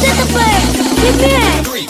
The first. The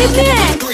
Give me that.